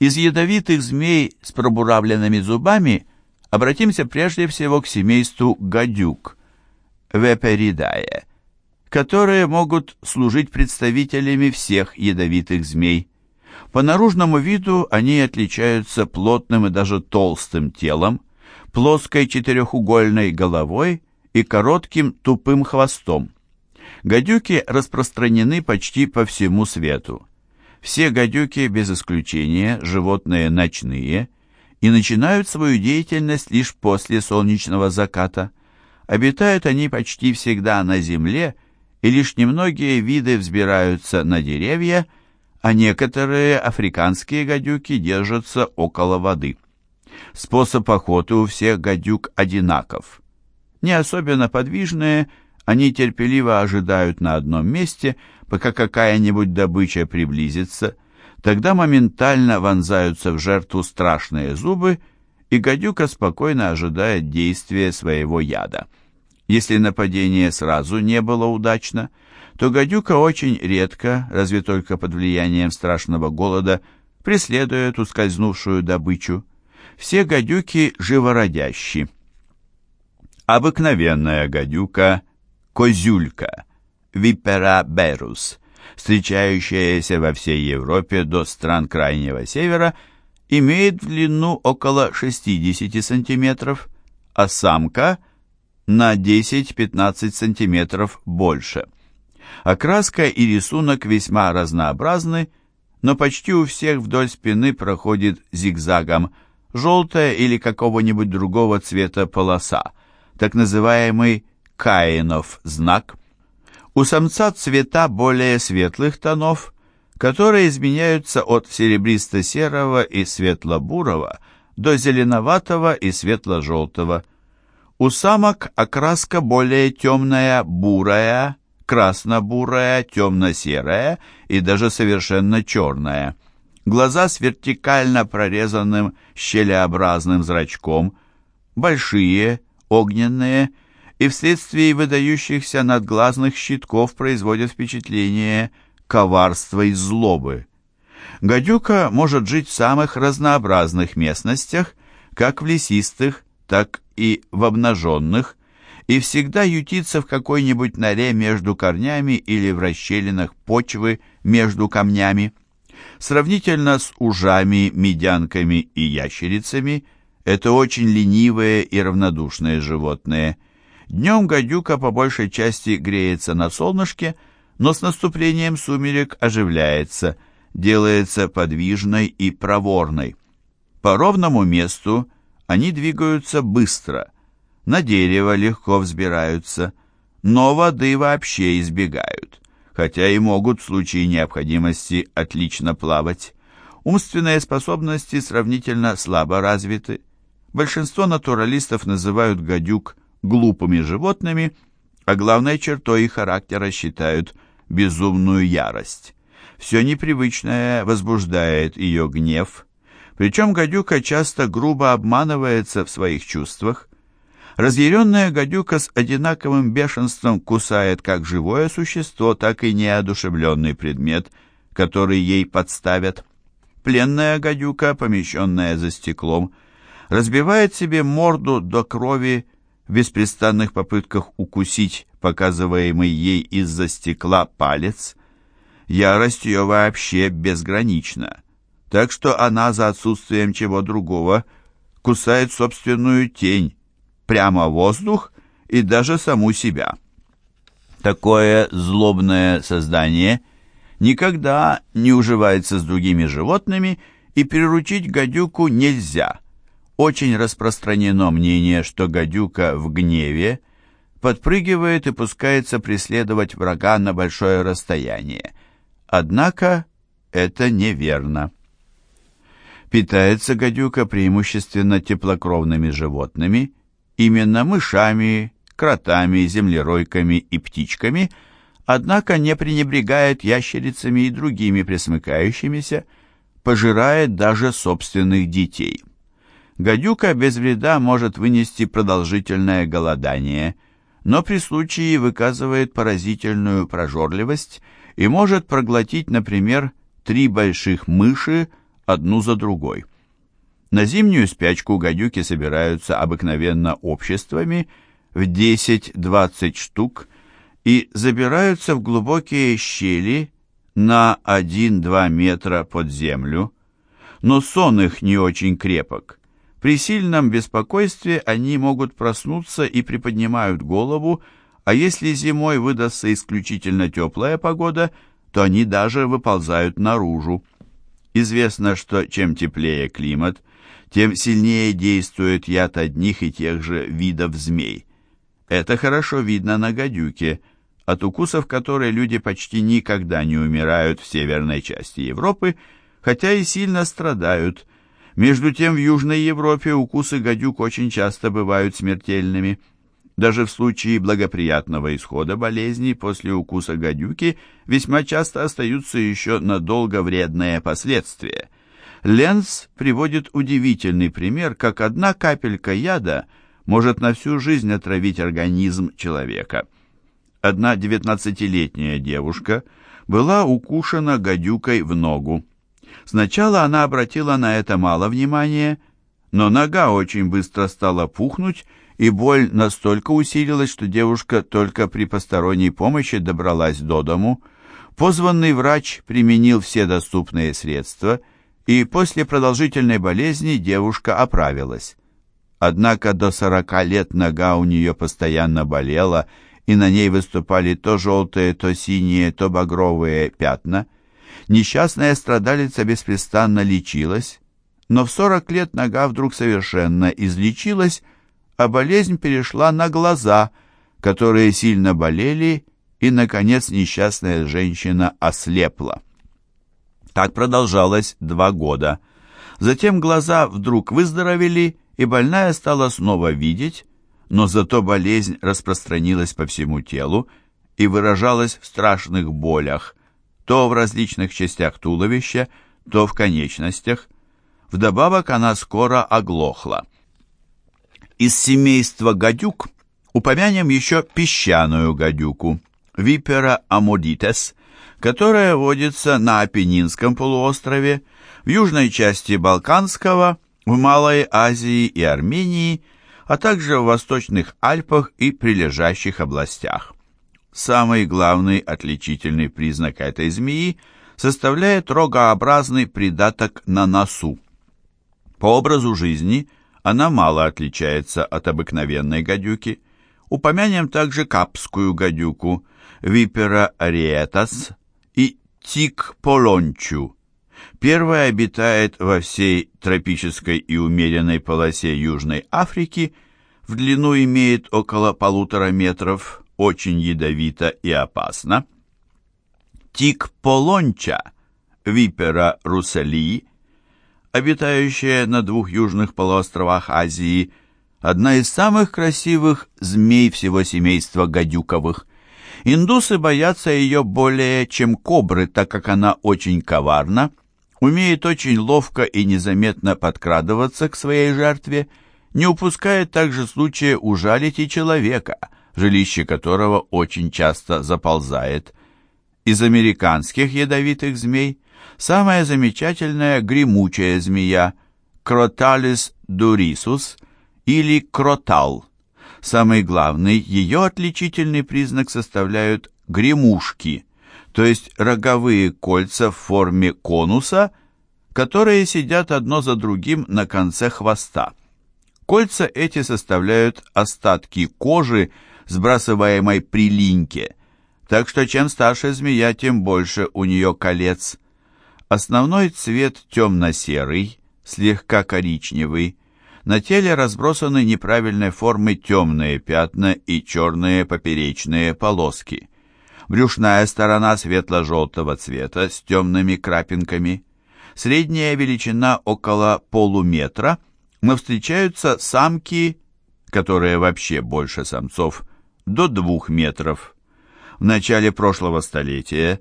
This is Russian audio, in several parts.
Из ядовитых змей с пробуравленными зубами обратимся прежде всего к семейству гадюк, Веперидае, которые могут служить представителями всех ядовитых змей. По наружному виду они отличаются плотным и даже толстым телом, плоской четырехугольной головой и коротким тупым хвостом. Гадюки распространены почти по всему свету. Все гадюки, без исключения, животные ночные, и начинают свою деятельность лишь после солнечного заката. Обитают они почти всегда на земле, и лишь немногие виды взбираются на деревья, а некоторые африканские гадюки держатся около воды. Способ охоты у всех гадюк одинаков. Не особенно подвижные, они терпеливо ожидают на одном месте, пока какая-нибудь добыча приблизится, тогда моментально вонзаются в жертву страшные зубы, и гадюка спокойно ожидает действия своего яда. Если нападение сразу не было удачно, то гадюка очень редко, разве только под влиянием страшного голода, преследует ускользнувшую добычу. Все гадюки живородящие. Обыкновенная гадюка – козюлька, Випера берус, встречающаяся во всей Европе до стран Крайнего Севера, имеет в длину около 60 см, а самка – на 10-15 см больше. Окраска и рисунок весьма разнообразны, но почти у всех вдоль спины проходит зигзагом желтая или какого-нибудь другого цвета полоса, так называемый Каинов знак. У самца цвета более светлых тонов, которые изменяются от серебристо-серого и светло-бурого до зеленоватого и светло-желтого. У самок окраска более темная, бурая, красно-бурая, темно-серая и даже совершенно черная. Глаза с вертикально прорезанным щелеобразным зрачком, большие, огненные, и вследствие выдающихся надглазных щитков производят впечатление коварства и злобы. Гадюка может жить в самых разнообразных местностях, как в лесистых, так и в обнаженных, и всегда ютится в какой-нибудь норе между корнями или в расщелинах почвы между камнями. Сравнительно с ужами, медянками и ящерицами, это очень ленивые и равнодушные животные. Днем гадюка по большей части греется на солнышке, но с наступлением сумерек оживляется, делается подвижной и проворной. По ровному месту – они двигаются быстро, на дерево легко взбираются, но воды вообще избегают, хотя и могут в случае необходимости отлично плавать. Умственные способности сравнительно слабо развиты. Большинство натуралистов называют гадюк глупыми животными, а главной чертой их характера считают безумную ярость. Все непривычное возбуждает ее гнев, причем гадюка часто грубо обманывается в своих чувствах. Разъяренная гадюка с одинаковым бешенством кусает как живое существо, так и неодушевленный предмет, который ей подставят. Пленная гадюка, помещенная за стеклом, разбивает себе морду до крови в беспрестанных попытках укусить показываемый ей из-за стекла палец. Ярость ее вообще безгранична так что она за отсутствием чего другого кусает собственную тень, прямо воздух и даже саму себя. Такое злобное создание никогда не уживается с другими животными, и приручить гадюку нельзя. Очень распространено мнение, что гадюка в гневе подпрыгивает и пускается преследовать врага на большое расстояние. Однако это неверно. Питается гадюка преимущественно теплокровными животными, именно мышами, кротами, землеройками и птичками, однако не пренебрегает ящерицами и другими пресмыкающимися, пожирает даже собственных детей. Гадюка без вреда может вынести продолжительное голодание, но при случае выказывает поразительную прожорливость и может проглотить, например, три больших мыши, одну за другой. На зимнюю спячку гадюки собираются обыкновенно обществами в 10-20 штук и забираются в глубокие щели на 1-2 метра под землю, но сон их не очень крепок. При сильном беспокойстве они могут проснуться и приподнимают голову, а если зимой выдастся исключительно теплая погода, то они даже выползают наружу. Известно, что чем теплее климат, тем сильнее действует яд одних и тех же видов змей. Это хорошо видно на гадюке, от укусов которой люди почти никогда не умирают в северной части Европы, хотя и сильно страдают. Между тем в Южной Европе укусы гадюк очень часто бывают смертельными. Даже в случае благоприятного исхода болезни после укуса гадюки весьма часто остаются еще надолго вредные последствия. Ленц приводит удивительный пример, как одна капелька яда может на всю жизнь отравить организм человека. Одна девятнадцатилетняя девушка была укушена гадюкой в ногу. Сначала она обратила на это мало внимания, но нога очень быстро стала пухнуть, и боль настолько усилилась, что девушка только при посторонней помощи добралась до дому. Позванный врач применил все доступные средства, и после продолжительной болезни девушка оправилась. Однако до сорока лет нога у нее постоянно болела, и на ней выступали то желтые, то синие, то багровые пятна – Несчастная страдалица беспрестанно лечилась, но в 40 лет нога вдруг совершенно излечилась, а болезнь перешла на глаза, которые сильно болели, и, наконец, несчастная женщина ослепла. Так продолжалось два года. Затем глаза вдруг выздоровели, и больная стала снова видеть, но зато болезнь распространилась по всему телу и выражалась в страшных болях, то в различных частях туловища, то в конечностях. Вдобавок она скоро оглохла. Из семейства гадюк упомянем еще песчаную гадюку, Випера амодитес, которая водится на Апеннинском полуострове, в южной части Балканского, в Малой Азии и Армении, а также в Восточных Альпах и прилежащих областях. Самый главный отличительный признак этой змеи составляет рогообразный придаток на носу. По образу жизни она мало отличается от обыкновенной гадюки. Упомянем также капскую гадюку, випера ариетас и тик полончу. Первая обитает во всей тропической и умеренной полосе Южной Африки, в длину имеет около полутора метров, очень ядовито и опасно. Тик полонча, випера русселии, обитающая на двух южных полуостровах Азии, одна из самых красивых змей всего семейства гадюковых. Индусы боятся ее более, чем кобры, так как она очень коварна, умеет очень ловко и незаметно подкрадываться к своей жертве, не упускает также случая ужалить и человека – жилище которого очень часто заползает. Из американских ядовитых змей самая замечательная гремучая змея Кроталис дурисус или кротал. Самый главный ее отличительный признак составляют гремушки, то есть роговые кольца в форме конуса, которые сидят одно за другим на конце хвоста. Кольца эти составляют остатки кожи, сбрасываемой при линьке, так что чем старше змея, тем больше у нее колец. Основной цвет темно-серый, слегка коричневый, на теле разбросаны неправильной формы темные пятна и черные поперечные полоски. Брюшная сторона светло-желтого цвета с темными крапинками. Средняя величина около полуметра, но встречаются самки, которые вообще больше самцов, до двух метров. В начале прошлого столетия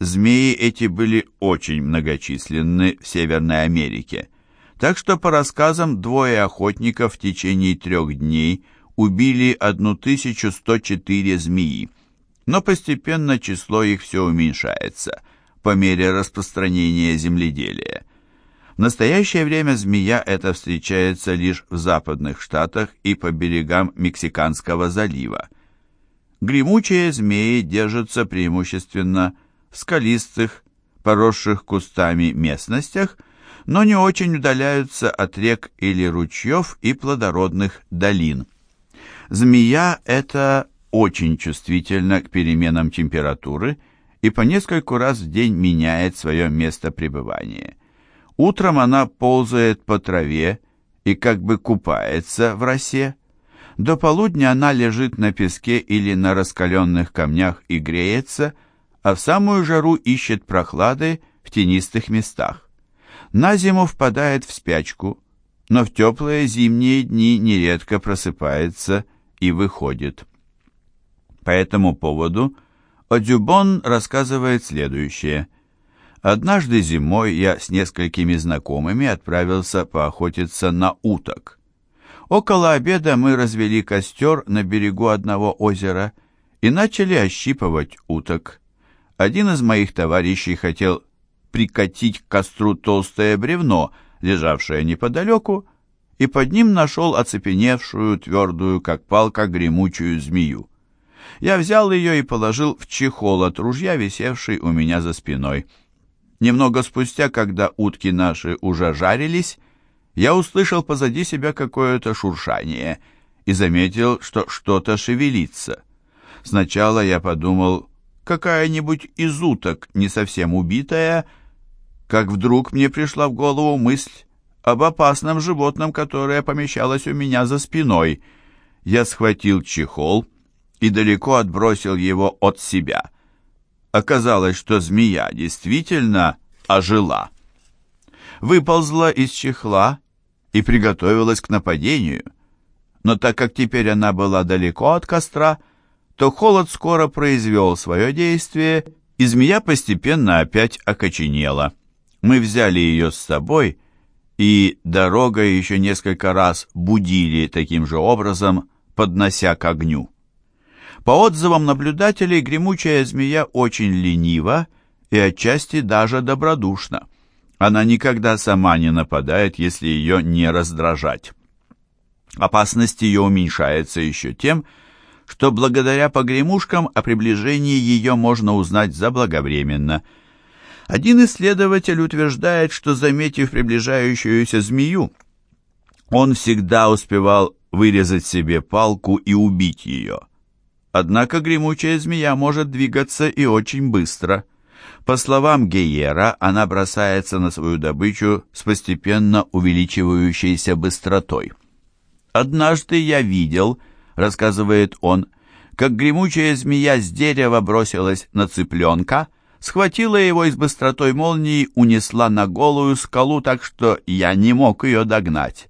змеи эти были очень многочисленны в Северной Америке, так что по рассказам двое охотников в течение трех дней убили 1104 змеи, но постепенно число их все уменьшается по мере распространения земледелия. В настоящее время змея эта встречается лишь в западных штатах и по берегам Мексиканского залива. Гремучие змеи держатся преимущественно в скалистых, поросших кустами местностях, но не очень удаляются от рек или ручьев и плодородных долин. Змея эта очень чувствительна к переменам температуры и по нескольку раз в день меняет свое место пребывания. Утром она ползает по траве и как бы купается в росе. До полудня она лежит на песке или на раскаленных камнях и греется, а в самую жару ищет прохлады в тенистых местах. На зиму впадает в спячку, но в теплые зимние дни нередко просыпается и выходит. По этому поводу Одюбон рассказывает следующее – Однажды зимой я с несколькими знакомыми отправился поохотиться на уток. Около обеда мы развели костер на берегу одного озера и начали ощипывать уток. Один из моих товарищей хотел прикатить к костру толстое бревно, лежавшее неподалеку, и под ним нашел оцепеневшую, твердую, как палка, гремучую змею. Я взял ее и положил в чехол от ружья, висевший у меня за спиной. Немного спустя, когда утки наши уже жарились, я услышал позади себя какое-то шуршание и заметил, что что-то шевелится. Сначала я подумал, какая-нибудь из уток, не совсем убитая, как вдруг мне пришла в голову мысль об опасном животном, которое помещалось у меня за спиной. Я схватил чехол и далеко отбросил его от себя — Оказалось, что змея действительно ожила. Выползла из чехла и приготовилась к нападению. Но так как теперь она была далеко от костра, то холод скоро произвел свое действие, и змея постепенно опять окоченела. Мы взяли ее с собой, и дорогой еще несколько раз будили таким же образом, поднося к огню. По отзывам наблюдателей, гремучая змея очень ленива и отчасти даже добродушна. Она никогда сама не нападает, если ее не раздражать. Опасность ее уменьшается еще тем, что благодаря погремушкам о приближении ее можно узнать заблаговременно. Один исследователь утверждает, что, заметив приближающуюся змею, он всегда успевал вырезать себе палку и убить ее. Однако гремучая змея может двигаться и очень быстро. По словам Гейера, она бросается на свою добычу с постепенно увеличивающейся быстротой. «Однажды я видел», — рассказывает он, «как гремучая змея с дерева бросилась на цыпленка, схватила его и с быстротой молнии унесла на голую скалу, так что я не мог ее догнать.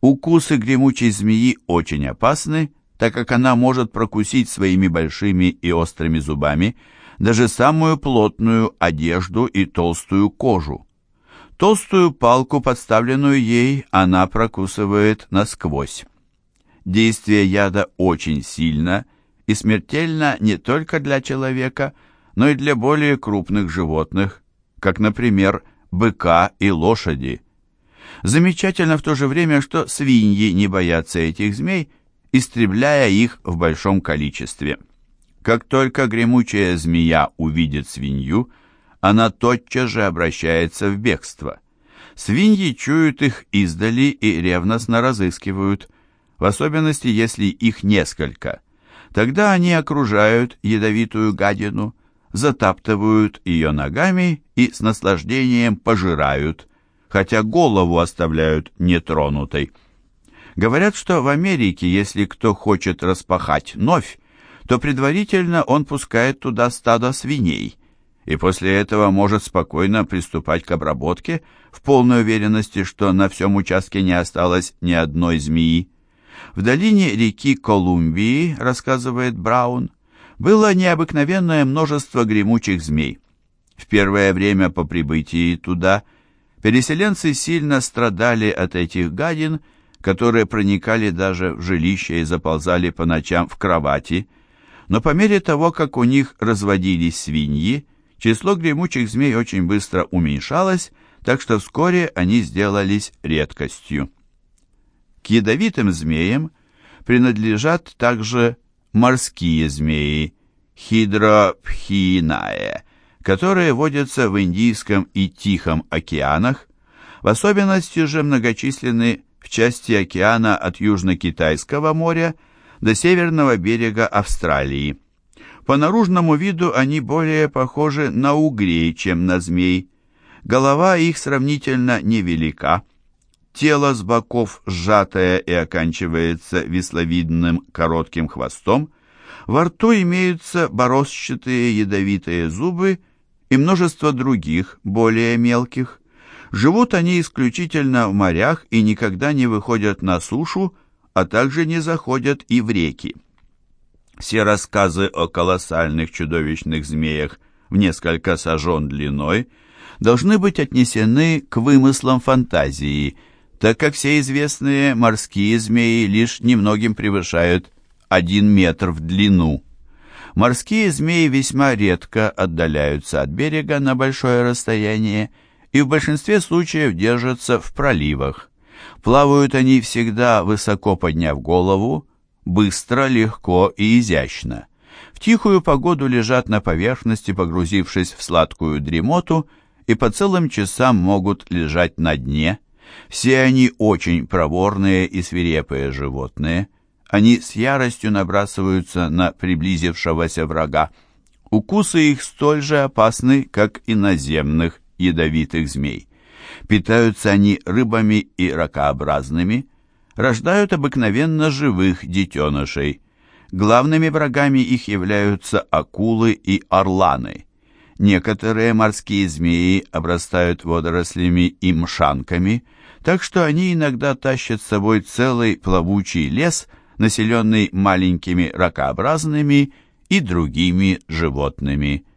Укусы гремучей змеи очень опасны, так как она может прокусить своими большими и острыми зубами даже самую плотную одежду и толстую кожу. Толстую палку, подставленную ей, она прокусывает насквозь. Действие яда очень сильно и смертельно не только для человека, но и для более крупных животных, как, например, быка и лошади. Замечательно в то же время, что свиньи не боятся этих змей истребляя их в большом количестве. Как только гремучая змея увидит свинью, она тотчас же обращается в бегство. Свиньи чуют их издали и ревностно разыскивают, в особенности, если их несколько. Тогда они окружают ядовитую гадину, затаптывают ее ногами и с наслаждением пожирают, хотя голову оставляют нетронутой. Говорят, что в Америке, если кто хочет распахать новь, то предварительно он пускает туда стадо свиней, и после этого может спокойно приступать к обработке в полной уверенности, что на всем участке не осталось ни одной змеи. В долине реки Колумбии, рассказывает Браун, было необыкновенное множество гремучих змей. В первое время по прибытии туда переселенцы сильно страдали от этих гадин которые проникали даже в жилище и заползали по ночам в кровати, но по мере того, как у них разводились свиньи, число гремучих змей очень быстро уменьшалось, так что вскоре они сделались редкостью. К ядовитым змеям принадлежат также морские змеи хидропхиинае, которые водятся в Индийском и Тихом океанах, в особенности же многочисленны в части океана от Южно-Китайского моря до северного берега Австралии. По наружному виду они более похожи на угрей, чем на змей. Голова их сравнительно невелика, тело с боков сжатое и оканчивается весловидным коротким хвостом, во рту имеются борозчатые ядовитые зубы и множество других, более мелких. Живут они исключительно в морях и никогда не выходят на сушу, а также не заходят и в реки. Все рассказы о колоссальных чудовищных змеях в несколько сажен длиной должны быть отнесены к вымыслам фантазии, так как все известные морские змеи лишь немногим превышают один метр в длину. Морские змеи весьма редко отдаляются от берега на большое расстояние и в большинстве случаев держатся в проливах. Плавают они всегда высоко подняв голову, быстро, легко и изящно. В тихую погоду лежат на поверхности, погрузившись в сладкую дремоту, и по целым часам могут лежать на дне. Все они очень проворные и свирепые животные. Они с яростью набрасываются на приблизившегося врага. Укусы их столь же опасны, как и наземных ядовитых змей. Питаются они рыбами и ракообразными, рождают обыкновенно живых детенышей. Главными врагами их являются акулы и орланы. Некоторые морские змеи обрастают водорослями и мшанками, так что они иногда тащат с собой целый плавучий лес – населенный маленькими ракообразными и другими животными –